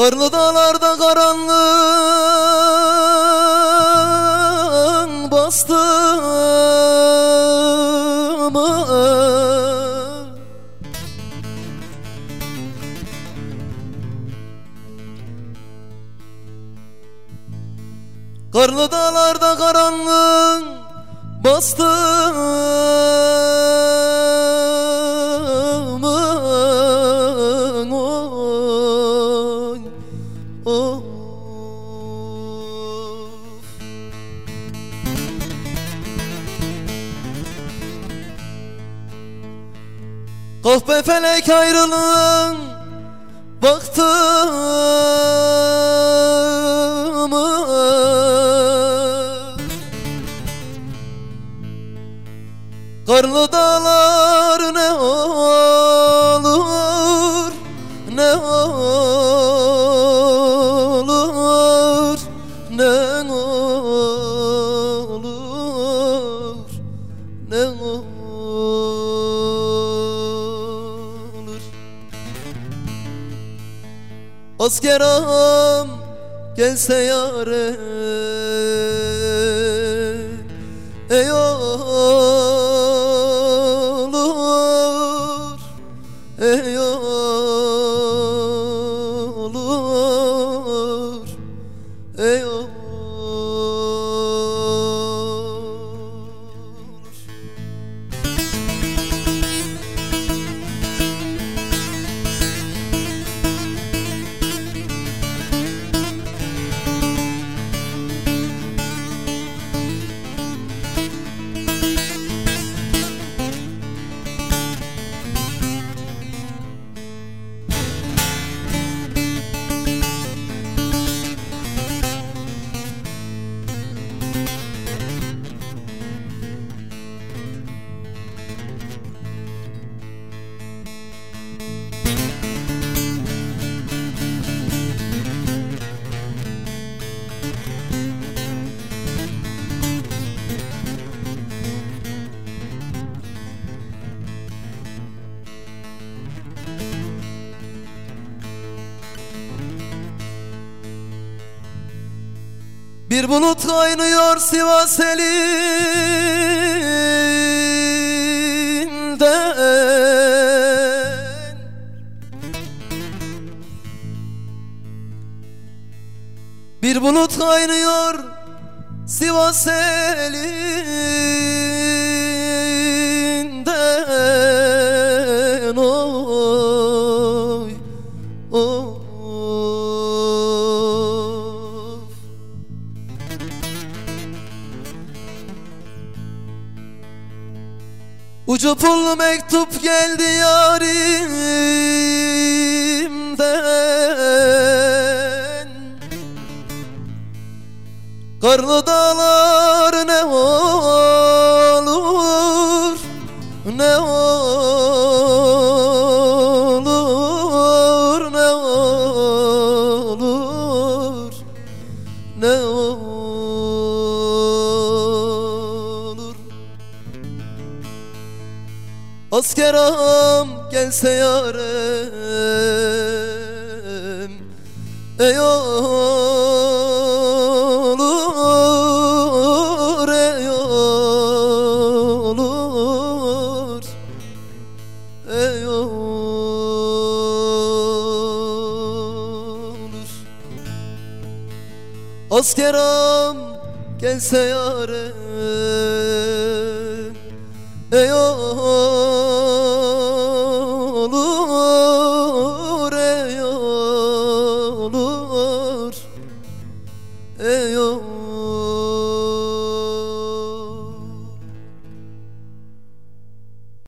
Karlı dağlarda karanlığın bastı mı? Karlı dağlarda karanlığın bastı mı? Kahpe felek ayrılığın baktı mı? Karlı dağlar ne olur ne olur ne olur Asker ağam gelse yare Ey olur Bir bulut kaynıyor Sivas elinden Bir bulut kaynıyor Sivas elinden Ucu pullu mektup geldi yarimden. Karlı dağlar ne olur Ne olur Asker ağam gelse yarem Ey olur, ey olur Ey olur ağam gelse yarem Ey olur olur. Ey